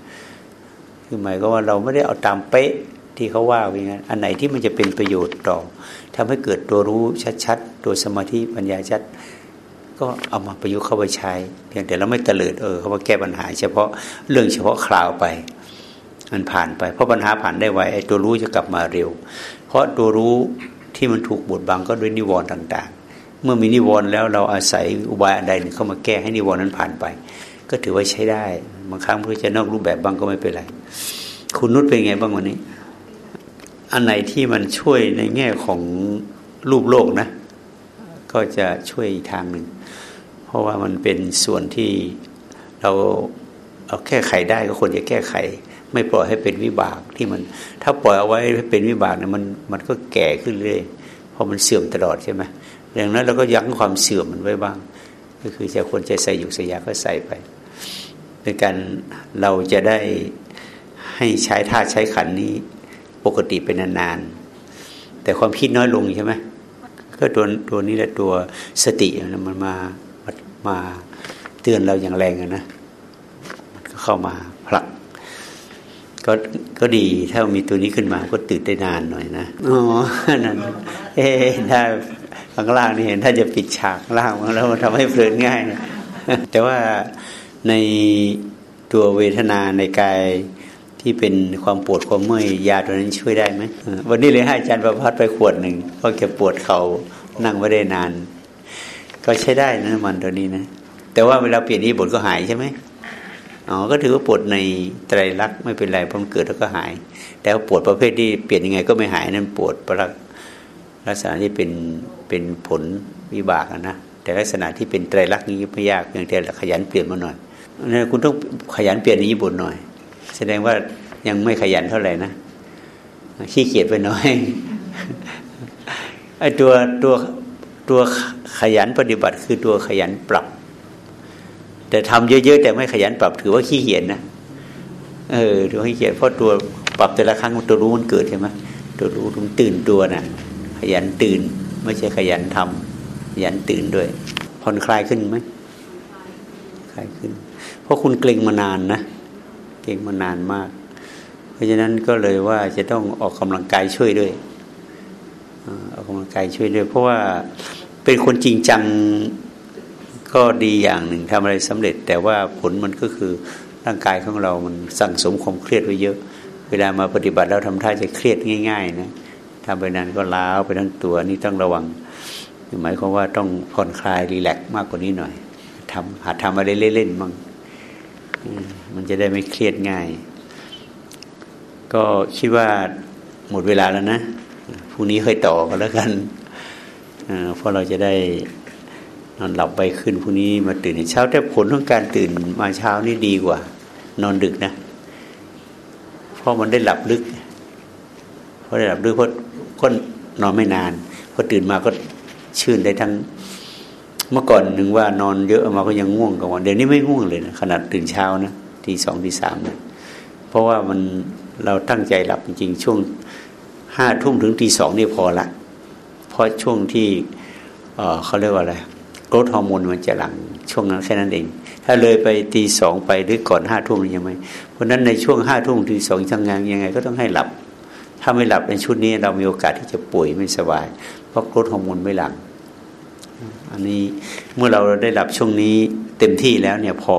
คือหมายก็ว่าเราไม่ได้เอาตามเป๊ะที่เขาว่าอย่างนั้นอันไหนที่มันจะเป็นประโยชน์ต่อทำให้เกิดตัวรู้ชัด ตัวสมาธิปัญญาชัด ก็เอามาประยุกต์เข้าไปใช้ เพียงแต่เราไม่เตลิดเออเขาว่าแก้ปัญหา เฉพาะเรื่องเฉพาะคราวไปมันผ่านไป เพราะปัญหาผ่านได้ไวไอ้ตัวรู้จะกลับมาเร็ว เพราะตัวรู้ที่มันถูกบดบังก็ด้วยนิวรณ์ต่าง ๆ เมื่อมีนิวรณ์แล้วเราอาศัยอุบายอันใดหนึ่งเข้ามาแก้ให้นิวรณ์นั้นผ่านไป ก็ถือว่าใช้ได้บางครั้งเพื่อจะนอกรูปแบบบ้างก็ไม่เป็นไร คุณนุชเป็นไงบ้างวันนี้ อันไหนที่มันช่วยในแง่ของรูปโลกนะ ก็จะช่วยอีกทางหนึ่ง เพราะว่ามันเป็นส่วนที่เราเอาแก้ไขได้ก็ควรจะแก้ไข ไม่ปล่อยให้เป็นวิบากที่มัน ถ้าปล่อยเอาไว้ให้เป็นวิบากเนี่ยมันมันก็แก่ขึ้นเรื่อยเพราะมันเสื่อมตลอดใช่ไหมดังนั้นเราก็ยั้งความเสื่อมมันไว้บ้าง ก็คือจะควรจะใส่อยู่สยาก็ใส่ไปเป็นการเราจะได้ให้ใช้ท่าใช้ขันนี้ปกติเป็นนานๆแต่ความคิดน้อยลงใช่ไหม ก็ตัวตัวนี้แหละตัวสติมันมามาเตือนเราอย่างแรงนะมันก็เข้ามาผลักก็ก็ดีถ้ามีตัวนี้ขึ้นมาก็ตื่นได้นานหน่อยนะอ๋อนั่นเอ๊ถ้าข้างล่างนี่เห็นถ้าจะปิดฉากล่างแล้วมันทำให้เพลินง่ายนะแต่ว่าในตัวเวทนาในกาย ที่เป็นความปวดความเมื่อยยาตัวนั้นช่วยได้ไหมวันนี้เลยให้อาจารย์ประพัดไปขวดหนึ่งเพราะแกปวดเขานั่งไม่ได้นาน ก็ใช้ได้นะมันตัวนี้นะ แต่ว่าเวลาเปลี่ยนนี้บทก็หายใช่ไหมอ๋อก็ถือว่าปวดในไตรลักษณ์ไม่เป็นไรเพราะมันเกิดแล้วก็หาย แต่ว่าปวดประเภทที่เปลี่ยนยังไงก็ไม่หายนั่นปวดประลักษณะที่เป็นเป็นผลวิบากนะแต่ลักษณะที่เป็นไตรลักษณ์นี้ไม่ยากเพียงแต่ขยันเปลี่ยนมาหน่อยนั่นคุณต้องขยันเปลี่ยนในญี่ปุ่นหน่อย แสดงว่ายังไม่ขยันเท่าไหร่นะขี้เกียจไปหน่อยไอ้ตัวตัวตัวขยันปฏิบัติคือตัวขยันปรับ แต่ทำเยอะๆแต่ไม่ขยันปรับถือว่าขี้เกียจนะเออตัวขี้เกียจเพราะตัวปรับแต่ละครั้งตัวรู้มันเกิดใช่ไหมตัวรู้มันตื่นตัวนะ่ะ ขยันตื่น ไม่ใช่ขยันทำขยันตื่นด้วยผ่อนคลายขึ้นไหมคลายขึ้น เพราะคุณเกรงมานานนะ กรงมานานมาก เพราะฉะนั้นก็เลยว่าจะต้องออกกำลังกายช่วยด้วยออกกำลังกายช่วยด้วย เพราะว่าเป็นคนจริงจังก็ดีอย่างหนึ่งทำอะไรสำเร็จ แต่ว่าผลมันก็คือร่างกายของเรามันสั่งสมความเครียดไว้เยอะ เวลามาปฏิบัติแล้วทำท่าจะเครียดง่าย ๆ นะทำไปนานก็ล้าวไปทั้งตัวนี่ต้องระวังหมายความว่าต้องผ่อนคลายรีแลกซ์มากกว่านี้หน่อยทำหัดทำอะไรเล่นๆมั่ง มันจะได้ไม่เครียดง่าย ก็คิดว่าหมดเวลาแล้วนะพรุ่งนี้ค่อยต่อกันแล้วกันเพราะเราจะได้นอนหลับไปขึ้นพรุ่งนี้มาตื่นเช้า แต่ผลของการตื่นมาเช้านี่ดีกว่า นอนดึกนะเพราะมันได้หลับลึกเพราะได้หลับลึกเพราะก็นอนไม่นานพอตื่นมาก็ชื่นได้ทั้ง เมื่อก่อนหนึ่งว่านอนเยอะมาก็ยังง่วงกลางวันเดี๋ยวนี้ไม่ง่วงเลยนะขนาดตื่นเช้านะทีสองทีสามนะเพราะว่ามันเราตั้งใจหลับจริงๆช่วงห้าทุ่มถึงตีสองนี่พอละเพราะช่วงที่เขาเรียกว่าอะไรกรดฮอร์โมนมันจะหลังช่วงนั้นแค่นั้นเอง ถ้าเลยไปตีสองไปหรือก่อนห้าทุ่มยังไม่เพราะนั้นในช่วงห้าทุ่มตีสองทำงานยังไงก็ต้องให้หลับ ถ้าไม่หลับในชุดนี้เรามีโอกาสที่จะป่วยไม่สบาย เพราะกรดฮอร์โมนไม่หลัง อันนี้เมื่อเราได้หลับช่วงนี้เต็มที่แล้วเนี่ยพอ